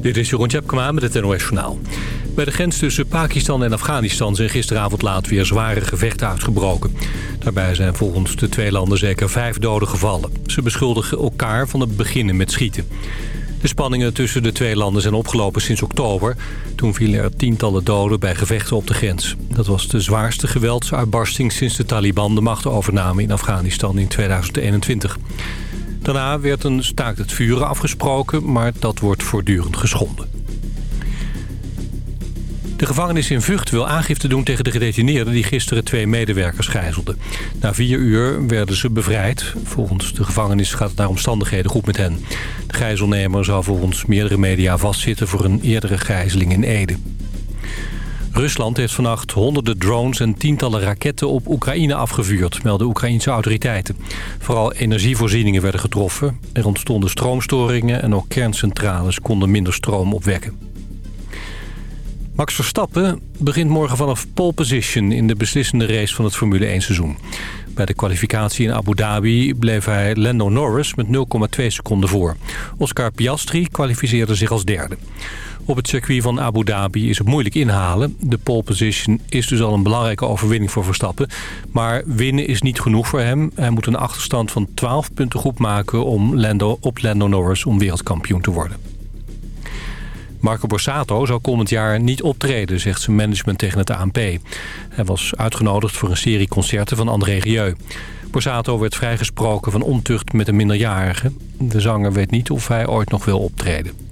Dit is Jeroen Tjepkema met het NOS Journaal. Bij de grens tussen Pakistan en Afghanistan zijn gisteravond laat weer zware gevechten uitgebroken. Daarbij zijn volgens de twee landen zeker vijf doden gevallen. Ze beschuldigen elkaar van het beginnen met schieten. De spanningen tussen de twee landen zijn opgelopen sinds oktober. Toen vielen er tientallen doden bij gevechten op de grens. Dat was de zwaarste geweldsuitbarsting sinds de Taliban de macht overnamen in Afghanistan in 2021. Daarna werd een staakt het vuren afgesproken, maar dat wordt voortdurend geschonden. De gevangenis in Vught wil aangifte doen tegen de gedetineerden... die gisteren twee medewerkers gijzelden. Na vier uur werden ze bevrijd. Volgens de gevangenis gaat het naar omstandigheden goed met hen. De gijzelnemer zou volgens meerdere media vastzitten... voor een eerdere gijzeling in Ede. Rusland heeft vannacht honderden drones en tientallen raketten op Oekraïne afgevuurd, melden Oekraïnse autoriteiten. Vooral energievoorzieningen werden getroffen. Er ontstonden stroomstoringen en ook kerncentrales konden minder stroom opwekken. Max Verstappen begint morgen vanaf pole position in de beslissende race van het Formule 1 seizoen. Bij de kwalificatie in Abu Dhabi bleef hij Lando Norris met 0,2 seconden voor. Oscar Piastri kwalificeerde zich als derde. Op het circuit van Abu Dhabi is het moeilijk inhalen. De pole position is dus al een belangrijke overwinning voor Verstappen. Maar winnen is niet genoeg voor hem. Hij moet een achterstand van 12 punten goed maken om Lando, op Lando Norris om wereldkampioen te worden. Marco Borsato zou komend jaar niet optreden, zegt zijn management tegen het ANP. Hij was uitgenodigd voor een serie concerten van André Rieu. Borsato werd vrijgesproken van ontucht met een minderjarige. De zanger weet niet of hij ooit nog wil optreden.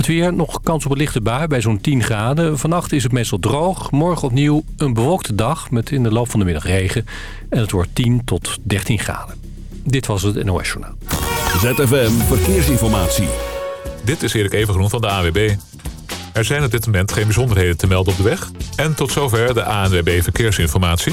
Het weer, nog kans op een lichte bui bij zo'n 10 graden. Vannacht is het meestal droog. Morgen opnieuw een bewolkte dag met in de loop van de middag regen. En het wordt 10 tot 13 graden. Dit was het NOS Journaal. ZFM Verkeersinformatie. Dit is Erik Evengroen van de AWB. Er zijn op dit moment geen bijzonderheden te melden op de weg. En tot zover de ANWB Verkeersinformatie.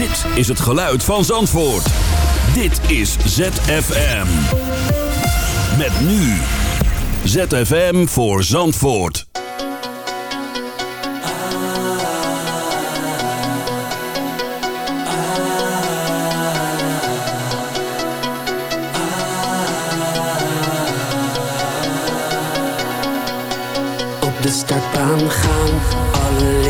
Dit is het geluid van Zandvoort. Dit is ZFM. Met nu. ZFM voor Zandvoort. Op de startbaan gaan, alle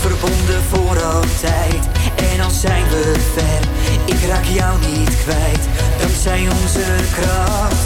Verbonden voor altijd. En al zijn we ver, ik raak jou niet kwijt. Dankzij onze kracht,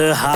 The. hide.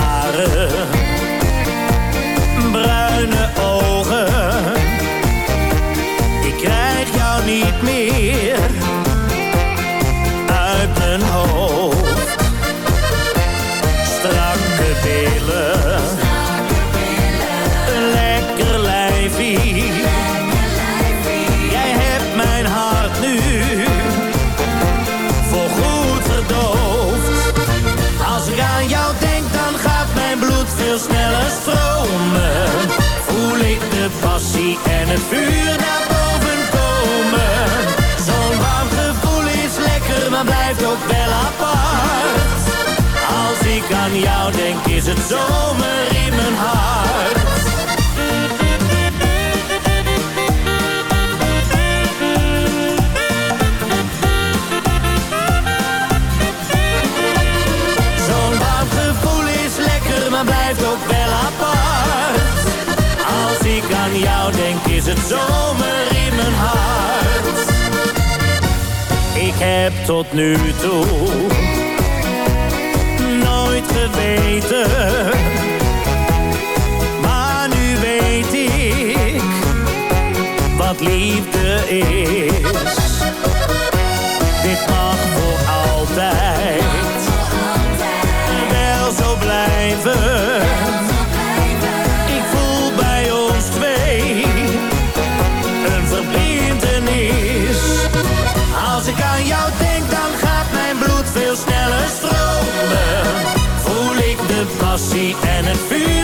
het vuur naar boven komen. Zo'n warm gevoel is lekker, maar blijft ook wel apart. Als ik aan jou denk, is het zomer in mijn hart. zomer in mijn hart. Ik heb tot nu toe nooit geweten. Maar nu weet ik wat liefde is. Dit mag voor altijd. passie en het vuur.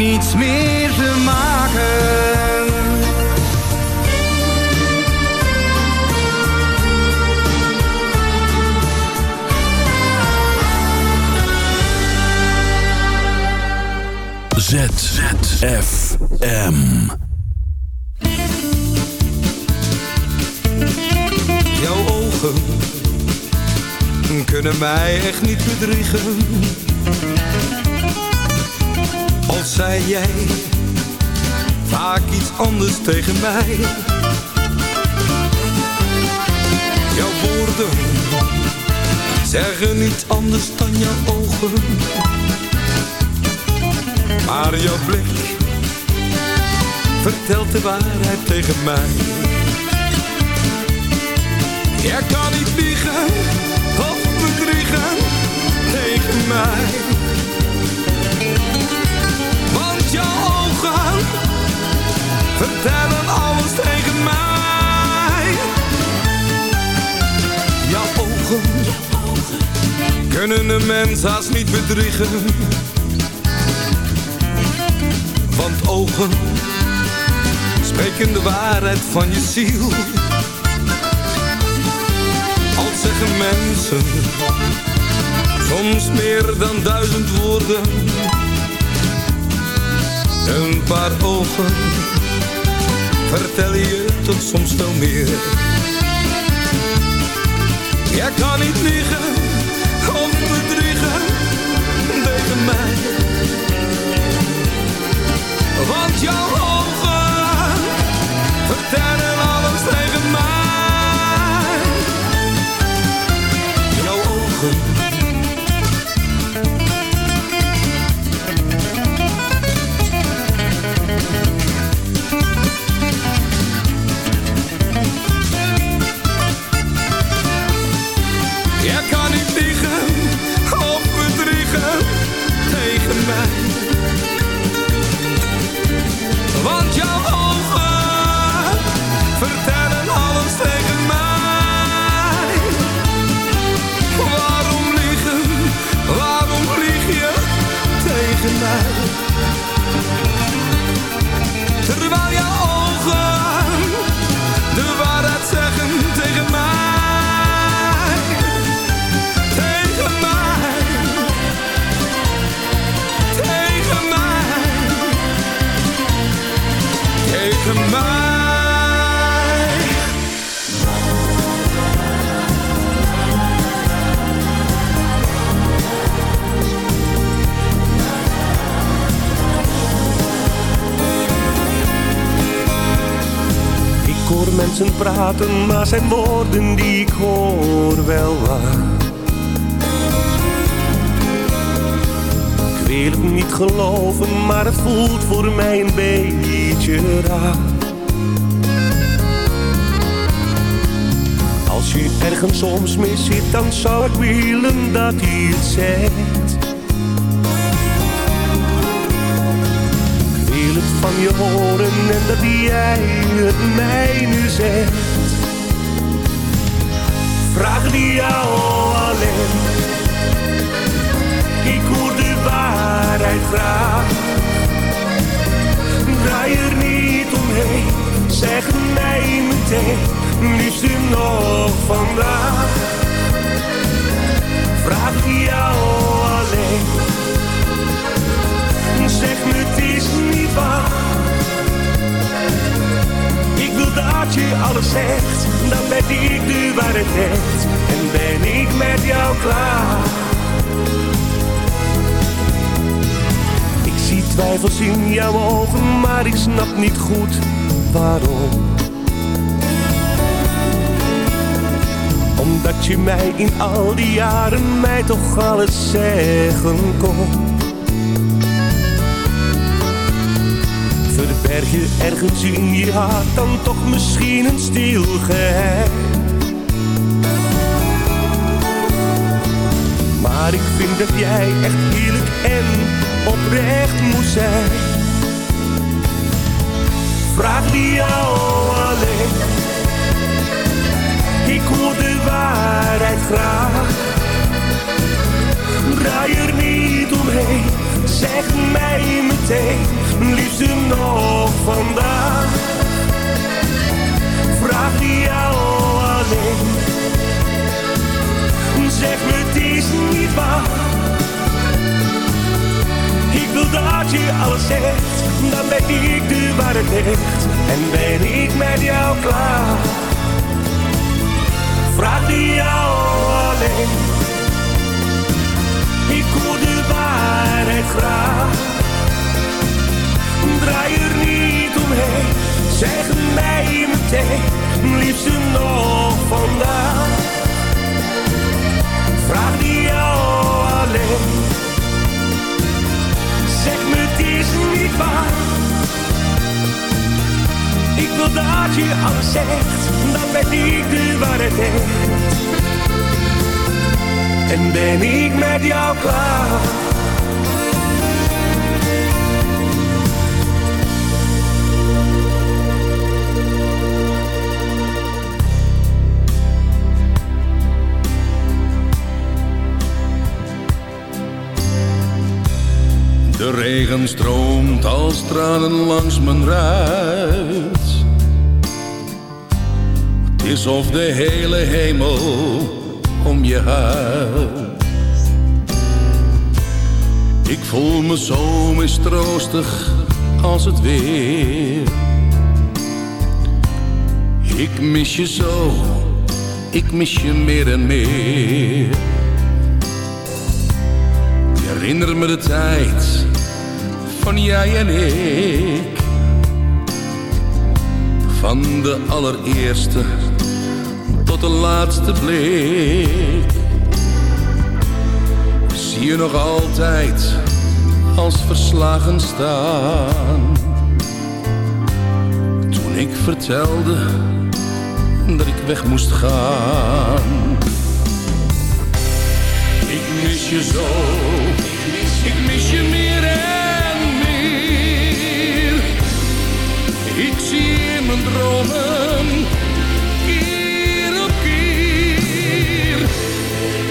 niets meer te maken. ZFM. Jouw ogen kunnen mij echt niet bedriegen. Al zei jij vaak iets anders tegen mij. Jouw woorden zeggen niet anders dan jouw ogen. Maar jouw blik vertelt de waarheid tegen mij. Jij kan niet liegen of bedriegen tegen mij. Vertellen alles tegen mij. Jouw ogen kunnen een mens haast niet bedriegen. Want ogen spreken de waarheid van je ziel. Al zeggen mensen soms meer dan duizend woorden. Een paar ogen vertellen je toch soms veel meer. Jij kan niet liegen of bedriegen tegen mij. Zijn woorden die ik hoor wel waar. Ik wil het niet geloven, maar het voelt voor mij een beetje raar. Als je ergens soms mee zit, dan zou ik willen dat hij het zegt. Vraag die jou alleen. Ik hoor de waarheid graag. Draai er niet omheen, zeg mij meteen, liefst nog vandaag. Vraag jou alleen. Zeg me het is niet waar. Ik wil dat je alles zegt, dan ben ik de waarheid echt. En ben ik met jou klaar. Ik zie twijfels in jouw ogen, maar ik snap niet goed waarom. Omdat je mij in al die jaren mij toch alles zeggen kon. Verberg je ergens in je hart dan toch misschien een stilgeheim. Maar ik vind dat jij echt eerlijk en oprecht moet zijn. Vraag die jou alleen. Ik hoor de waarheid graag. Draai er niet omheen, zeg mij meteen, liefste nog vandaag. Vraag die jou alleen. Zeg me het is niet waar. Ik wil dat je alles zegt, dan ben ik de waarheid. En ben ik met jou klaar. Vraag die jou alleen. Ik hoor de waarheid graag. Draai er niet omheen, zeg mij meteen, liefste nog vandaag. Vraag die jou alleen. Zeg me het is niet waar. Ik wil dat je alles zegt, dan ben ik de waarheid. En ben ik met jou klaar. De regen stroomt als tranen langs mijn ruit. Het is of de hele hemel om je huilt. Ik voel me zo mistroostig als het weer. Ik mis je zo, ik mis je meer en meer. Ik herinner me de tijd jij en ik. Van de allereerste tot de laatste blik. Zie je nog altijd als verslagen staan. Toen ik vertelde dat ik weg moest gaan. Ik mis je zo, ik mis je meer dromen, keer op keer.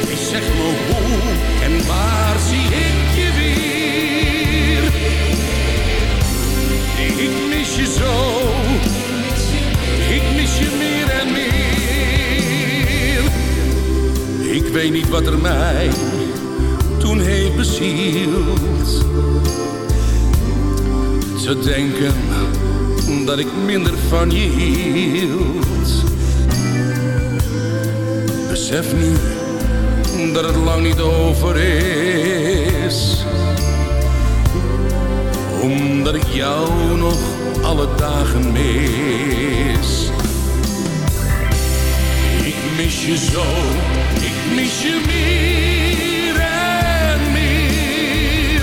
Ik zeg me hoe en waar zie ik je weer? Ik mis je zo, ik mis je meer en meer. Ik weet niet wat er mij toen heeft bezield. Te denken dat ik minder van je hield. Besef nu dat het lang niet over is. Omdat ik jou nog alle dagen mis. Ik mis je zo, ik mis je meer en meer.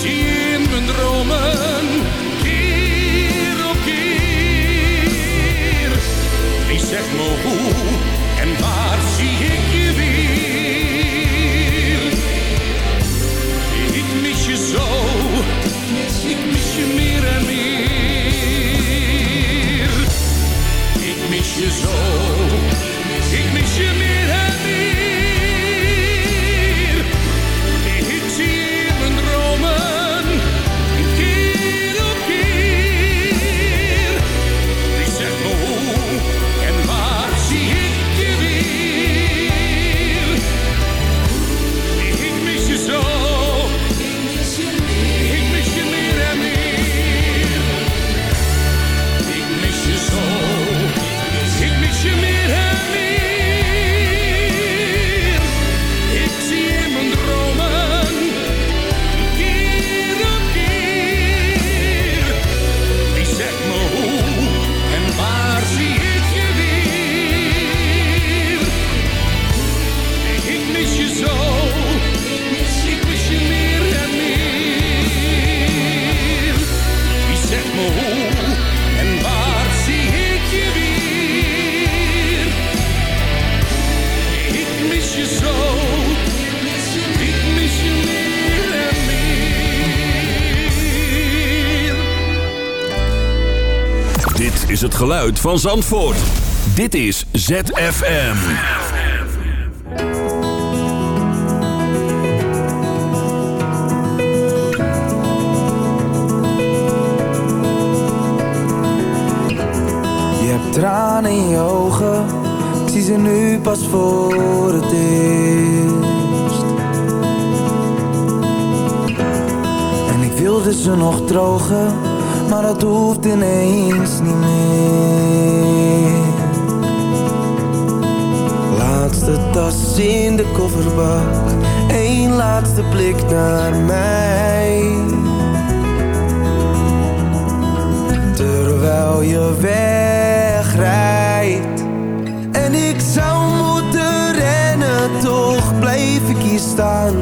Zie in mijn dromen, Zegt me hoe en waar zie ik je weer? Ik mis je zo, ik mis je meer en meer. Ik mis je zo, ik mis je meer. Geluid van Zandvoort. Dit is ZFM. Je hebt tranen in je ogen, ik zie ze nu pas voor het eerst. En ik wilde ze nog drogen, maar dat hoeft ineens niet meer. Laatste tas in de kofferbak, één laatste blik naar mij. Terwijl je wegrijdt En ik zou moeten rennen Toch blijf ik hier staan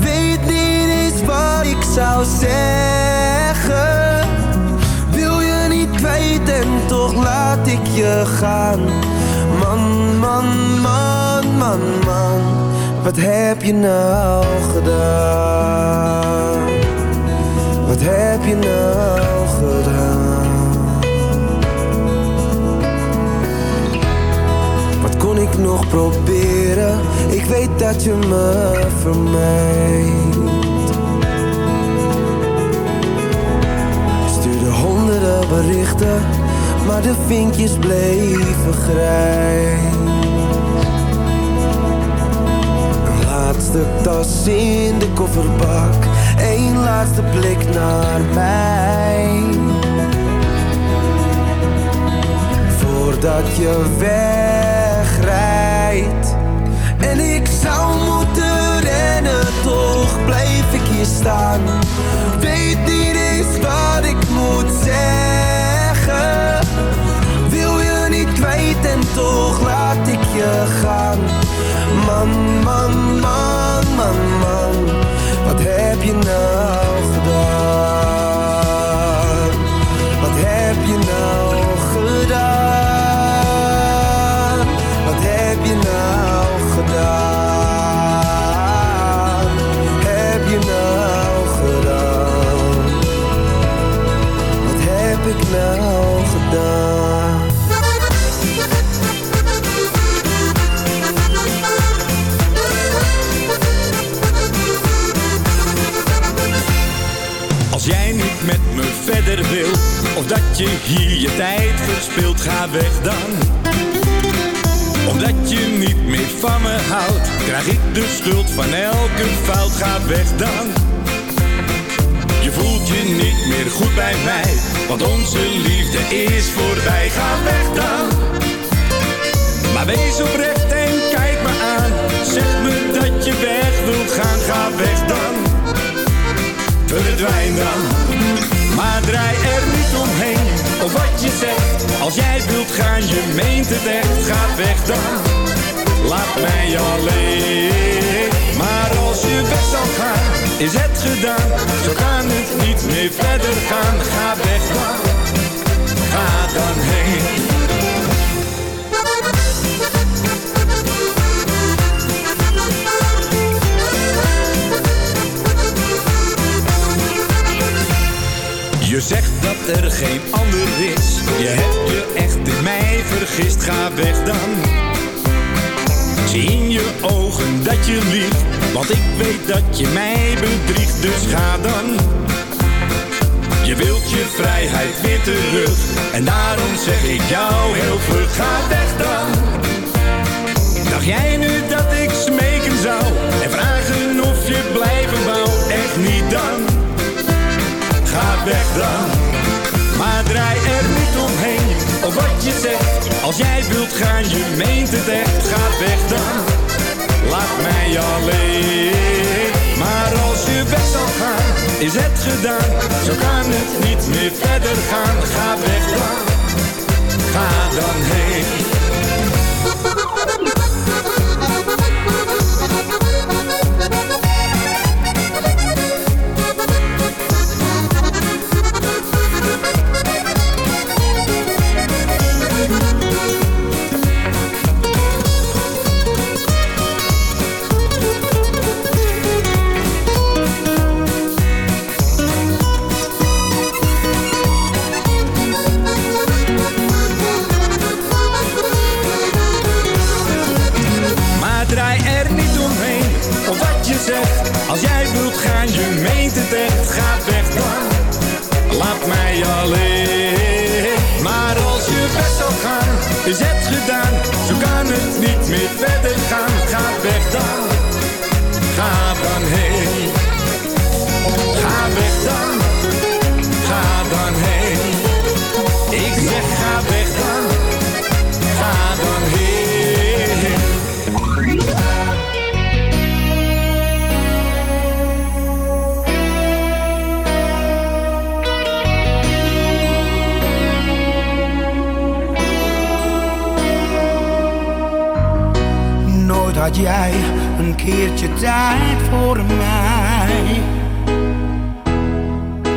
Weet niet eens wat ik zou zeggen laat ik je gaan Man, man, man, man, man Wat heb je nou gedaan? Wat heb je nou gedaan? Wat kon ik nog proberen? Ik weet dat je me vermijdt. Honderden berichten, maar de vinkjes bleven grijs. Een laatste tas in de kofferbak, één laatste blik naar mij. Voordat je wegrijdt En ik zou moeten rennen Toch blijf ik hier staan Weet niet eens wat ik moet zeggen en toch laat ik je gaan. Man, man, man, je hier je tijd verspilt, ga weg dan. Omdat je niet meer van me houdt, krijg ik de schuld van elke fout. Ga weg dan. Je voelt je niet meer goed bij mij, want onze liefde is voorbij. Ga weg dan. Maar wees oprecht en kijk me aan. Zeg me dat je weg wilt gaan, ga weg dan. Verdwijn dan. Maar draai er niet omheen, of wat je zegt. Als jij wilt gaan, je meent het echt, ga weg dan. Laat mij alleen. Maar als je weg zal gaan, is het gedaan. Zo kan het niet meer verder gaan. Ga weg dan. Ga dan heen. Je zegt dat er geen ander is. Je hebt je echt in mij vergist. Ga weg dan. Zie in je ogen dat je liegt. Want ik weet dat je mij bedriegt. Dus ga dan. Je wilt je vrijheid weer terug. En daarom zeg ik jou heel vlug. Ga weg dan. Dacht jij nu dat ik smeken zou? En vragen of je blijven wou? Echt niet dan ga weg dan. Maar draai er niet omheen, of wat je zegt. Als jij wilt gaan, je meent het echt. Ga weg dan, laat mij alleen. Maar als je weg zal gaan, is het gedaan. Zo kan het niet meer verder gaan. Ga weg dan, ga dan heen. Gaan, keertje tijd voor mij.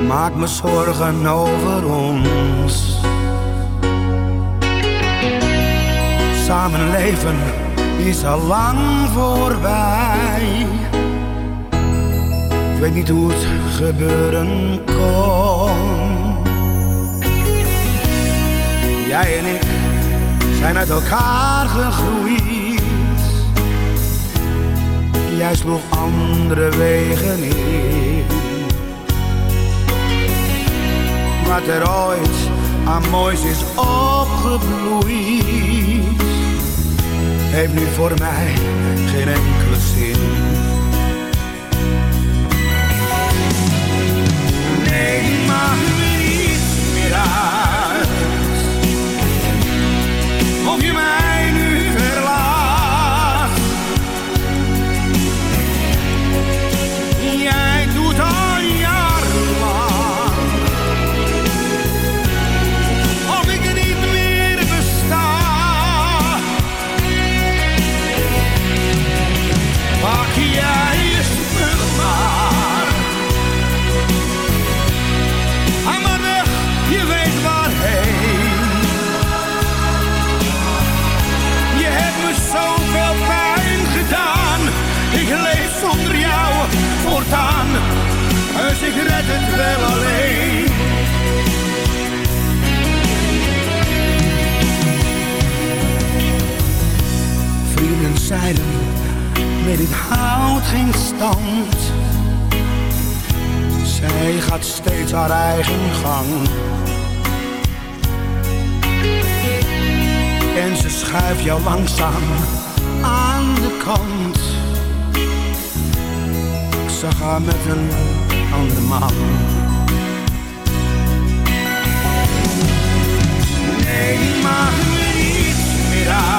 Maak me zorgen over ons. Samen leven is al lang voorbij. Ik weet niet hoe het gebeuren kon. Jij en ik zijn uit elkaar gegroeid. Jij sloeg andere wegen in. Wat er ooit aan moois is opgebloeid, heeft nu voor mij geen enkele zin. Nee, maak scheiden, dit houdt geen stand. Zij gaat steeds haar eigen gang. En ze schuift jou langzaam aan de kant. Ik zag haar met een andere man. Nee, die mag niet meer aan.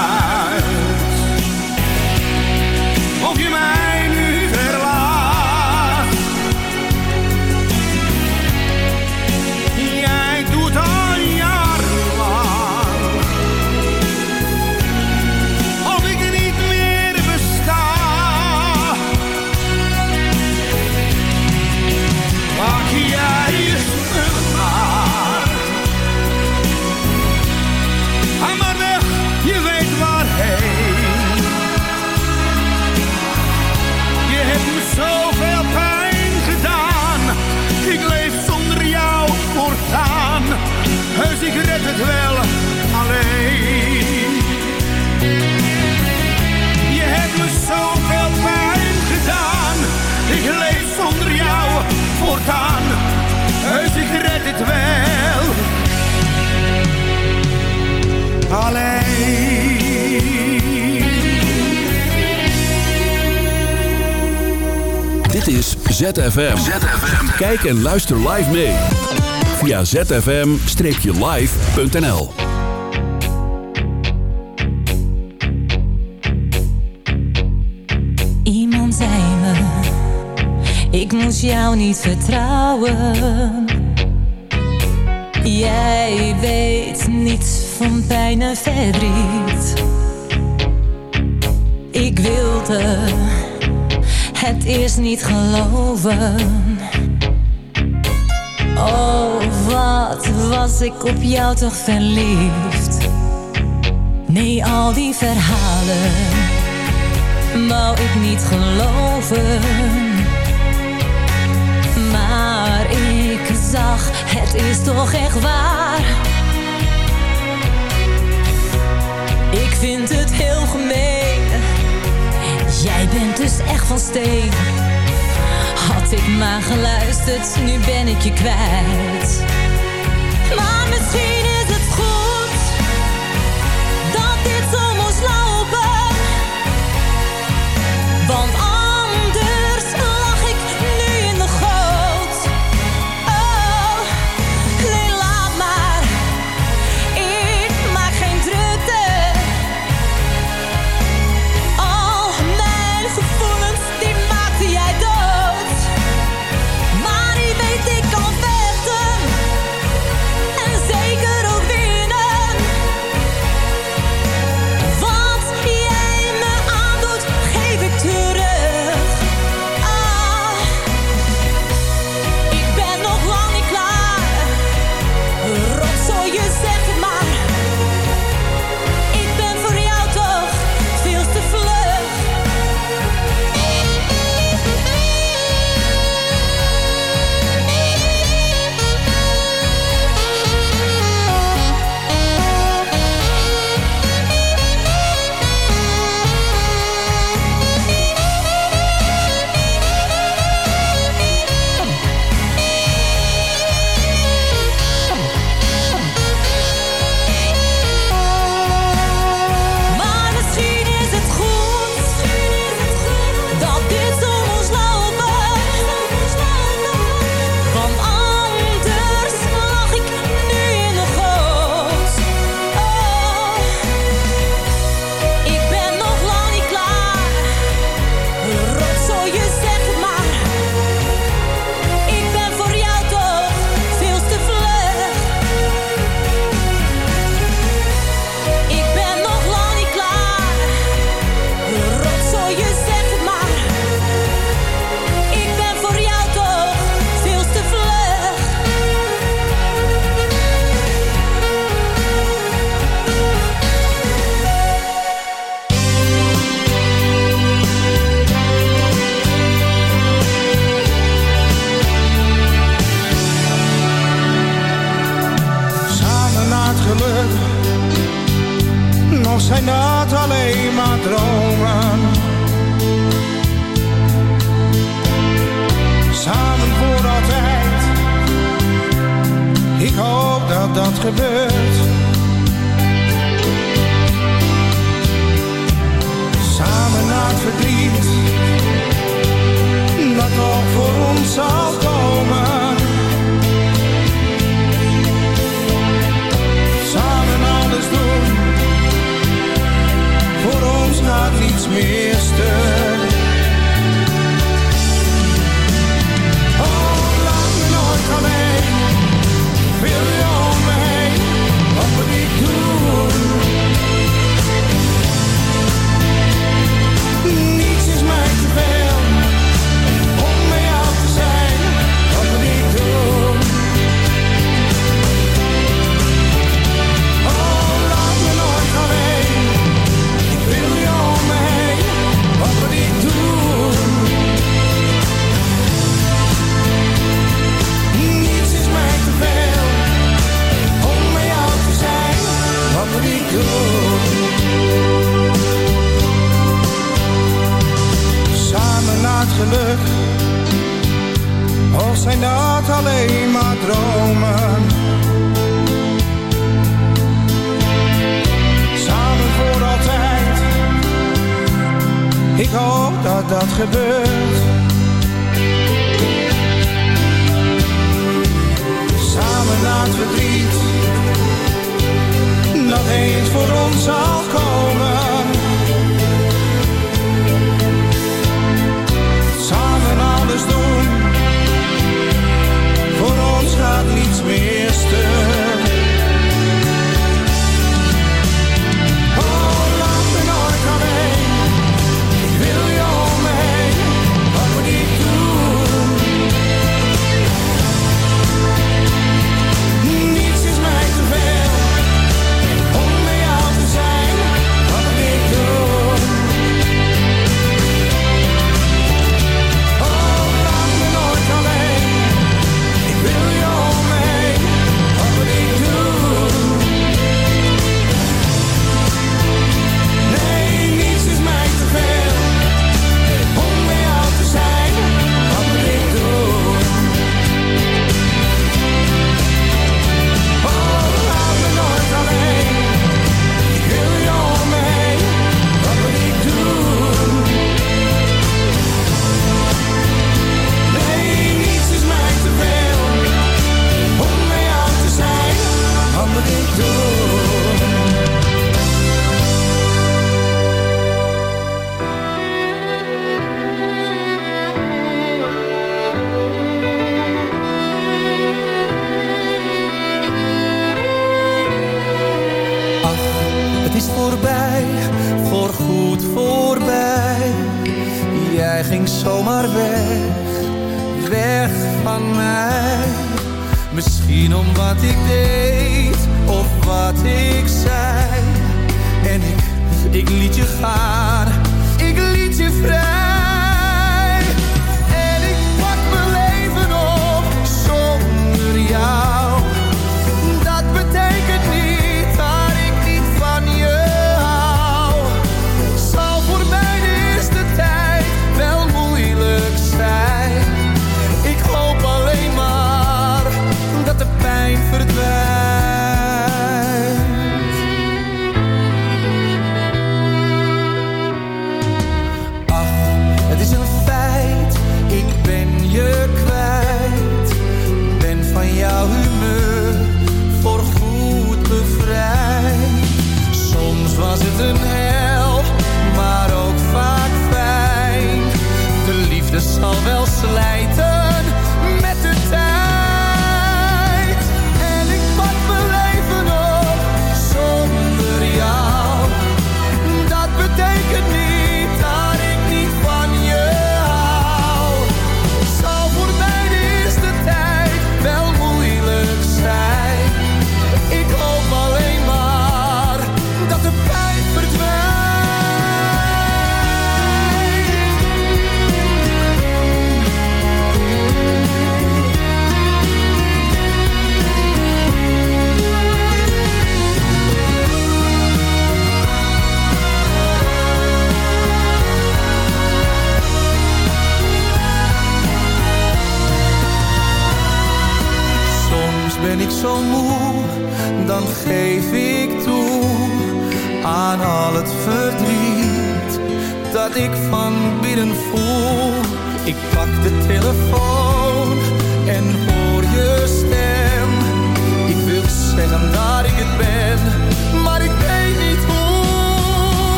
het wel alleen. Je hebt me zoveel pijn gedaan. Ik leef zonder jou voortaan. Heus, ik red het wel. Alleen. Dit is ZFM. Kijk en luister live mee via zfm-live.nl. Iemand zei me, ik moest jou niet vertrouwen. Jij weet niets van pijn verdriet. Ik wilde het eerst niet geloven. Oh, wat was ik op jou toch verliefd? Nee, al die verhalen wou ik niet geloven. Maar ik zag, het is toch echt waar. Ik vind het heel gemeen. Jij bent dus echt van steen. Had ik maar geluisterd, nu ben ik je kwijt. het verdriet dat nog voor ons zal komen. Samen alles doen, voor ons gaat niets meer stuk. naar het geluk. Of zijn dat alleen maar dromen? Samen voor altijd. Ik hoop dat dat gebeurt. Samen naar het verdriet. Dat eens voor ons zal komen. me.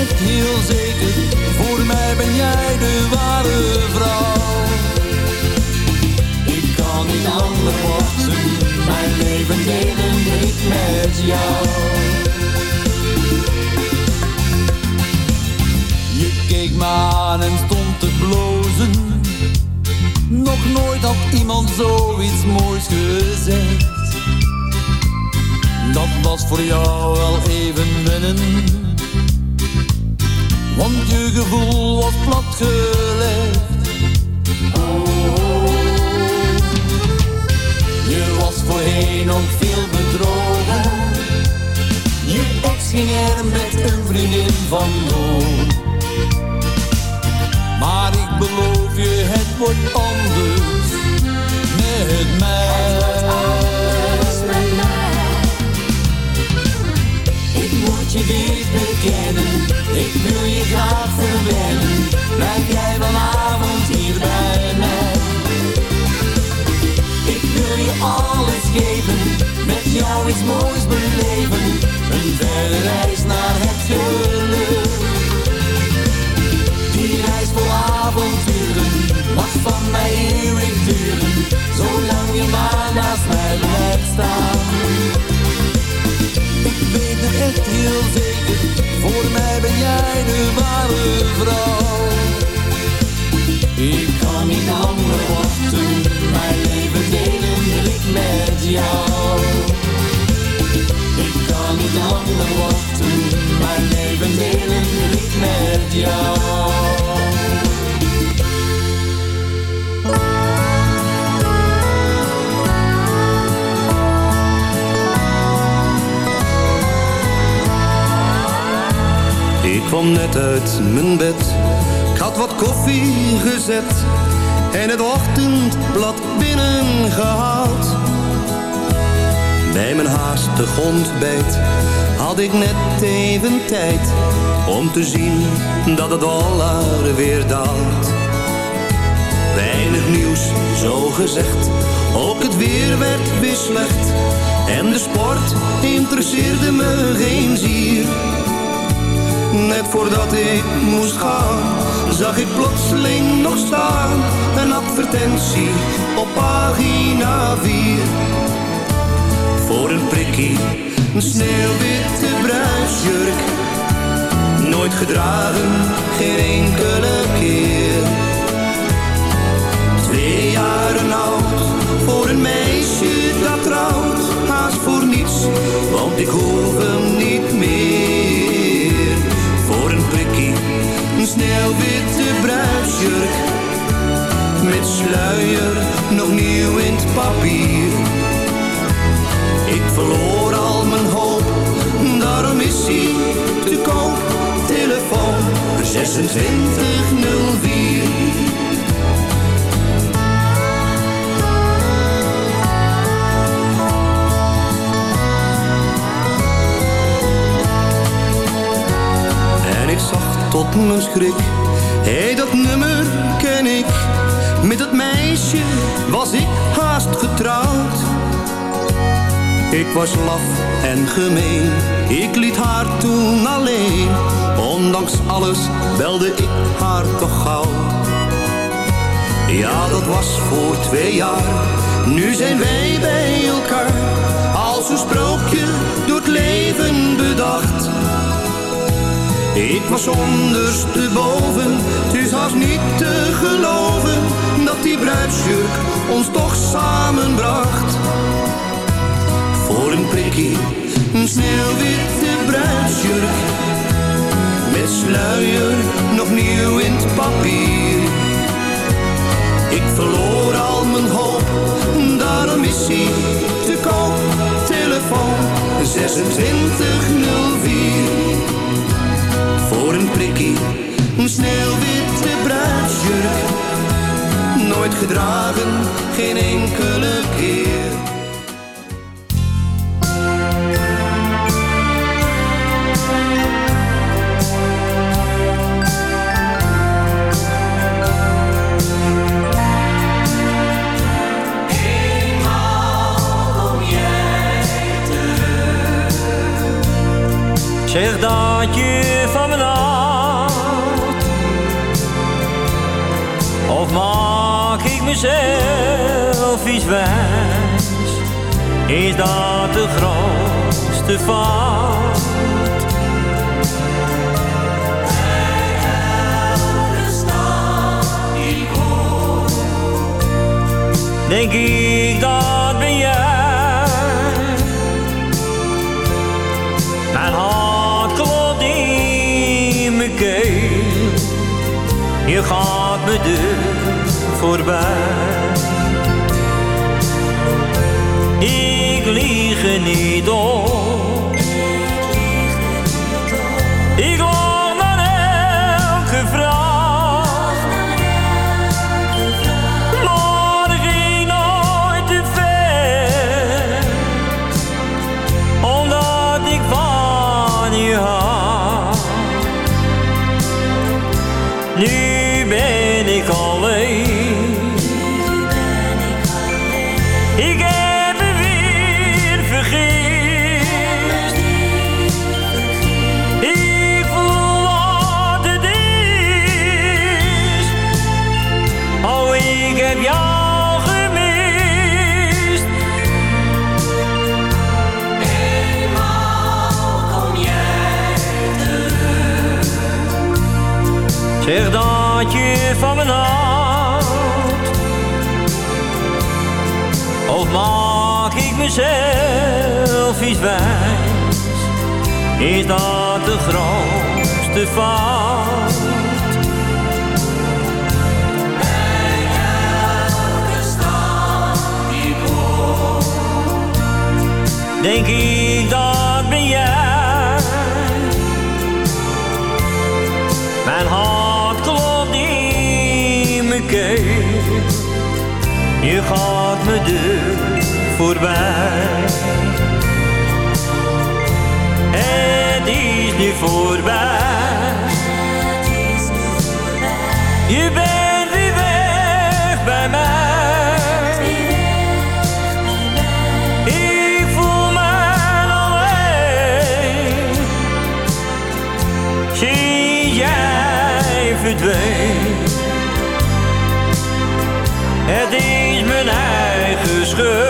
Echt heel zeker, voor mij ben jij de ware vrouw. Ik kan niet langer wachten, mijn leven delen ik met jou. Je keek me aan en stond te blozen. Nog nooit had iemand zoiets moois gezegd. Dat was voor jou wel even wennen. Want je gevoel was platgelegd. Oh, je was voorheen ook veel bedrogen. Je ex ging er met een vriendin vandoor. Maar ik beloof je, het wordt anders met mij. Ik moet je dit bekennen, ik wil je graag verwennen. Blijf jij vanavond hier bij mij. Ik wil je alles geven, met jou iets moois beleven. Een verre reis naar het geluk. Die reis vol avonturen mag van mij eeuwig duren, zolang je maar naast mij blijft staan. Weet het echt heel zeker, voor mij ben jij de ware vrouw. Ik kan niet langer wachten, mijn leven delen wil ik met jou. Ik kan niet langer wachten, mijn leven delen wil ik met jou. Kwam net uit mijn bed, ik had wat koffie gezet en het ochtendblad binnengehaald. Bij mijn haastig ontbijt had ik net even tijd om te zien dat het dollar weer daalt. Weinig nieuws, zo gezegd, ook het weer werd weer slecht en de sport interesseerde me geen zier. Net voordat ik moest gaan, zag ik plotseling nog staan. Een advertentie op pagina 4. Voor een prikkie, een sneeuwwitte bruisjurk. Nooit gedragen, geen enkele keer. Twee jaren oud, voor een meisje dat trouwt. Haast voor niets, want ik hoef hem niet meer een sneeuwwitte bruidsjurk. Met sluier, nog nieuw in het papier. Ik verloor al mijn hoop, daarom is hij te koop. Telefoon 2604. Tot mijn schrik, hé hey, dat nummer ken ik. Met dat meisje was ik haast getrouwd. Ik was laf en gemeen, ik liet haar toen alleen. Ondanks alles belde ik haar toch gauw. dat was voor twee jaar. Nu zijn wij bij elkaar, als een sprookje door het leven bedacht. Ik was ondersteboven, het is haast niet te geloven dat die bruidsjurk ons toch samenbracht. Voor een prikkie, een sneeuwwitte bruidsjurk, met sluier nog nieuw in het papier. Ik verloor al mijn hoop, daarom is hij te koop. Telefoon 2604 voor een prikkie, een sneeuwwitte bruidsjurk. Nooit gedragen, geen enkele keer. Zeg dat je van me houdt. Of maak ik mezelf iets wijs? Is dat de grootste fout? Denk ik dat Je gaat me deur voorbij. Ik lieg niet op. Ik loop naar mezelf iets wijs? Is dat de grootste fout? Elke die denk ik dat ben jij. Mijn hart klopt in mijn keel. Je gaat me deur voorbij. Het is nu voorbij. Je bent weer weg bij mij. Verdween. Het is mijn eigen schuld.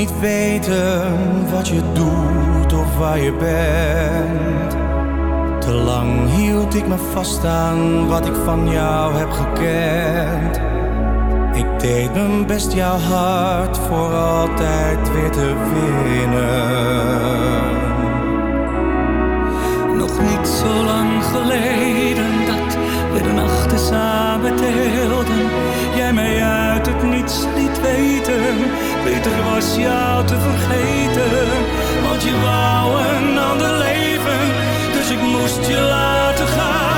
Niet weten wat je doet of waar je bent. Te lang hield ik me vast aan wat ik van jou heb gekend. Ik deed mijn best jouw hart voor altijd weer te winnen. Nog niet zo lang geleden we de nachten samen deelden. Jij mij uit het niets liet weten. Beter was jou te vergeten. Want je wou een ander leven. Dus ik moest je laten gaan.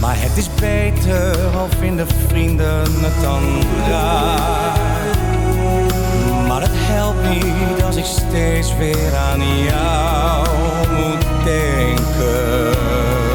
Maar het is beter, al vinden vrienden het dan raar. Maar het helpt niet als ik steeds weer aan jou moet denken.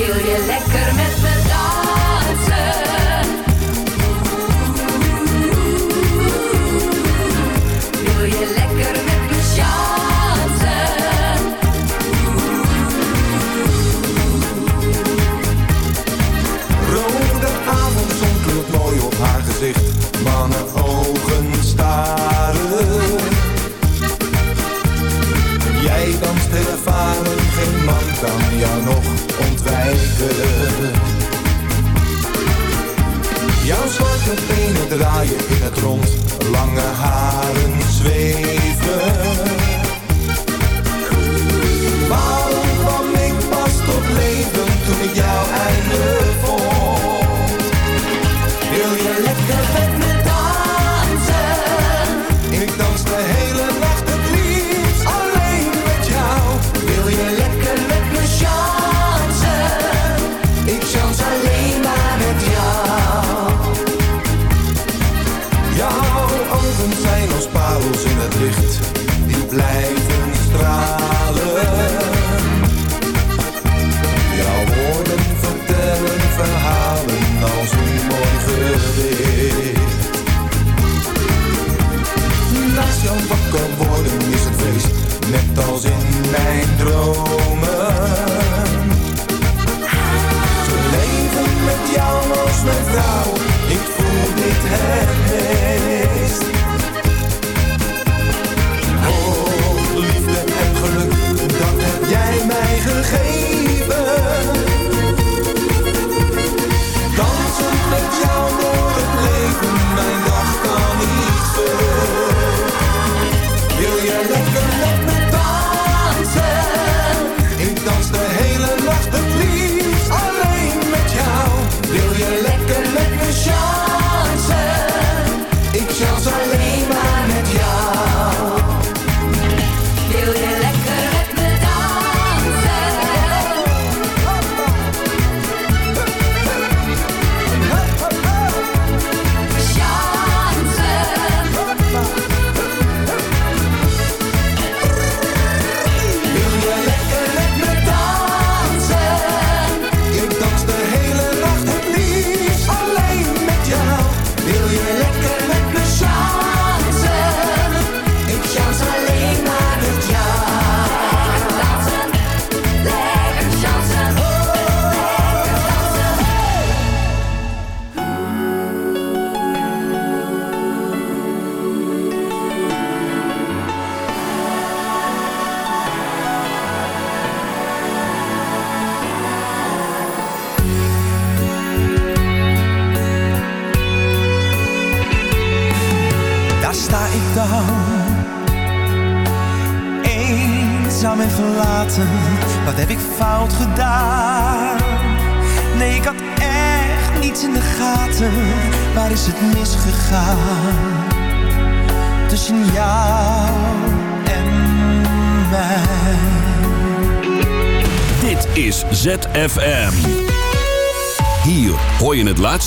Wil je lekker met me Zwarte benen draaien in het rond, lange haren zweven. Waarom kwam ik pas tot leven toen ik jou eindelijk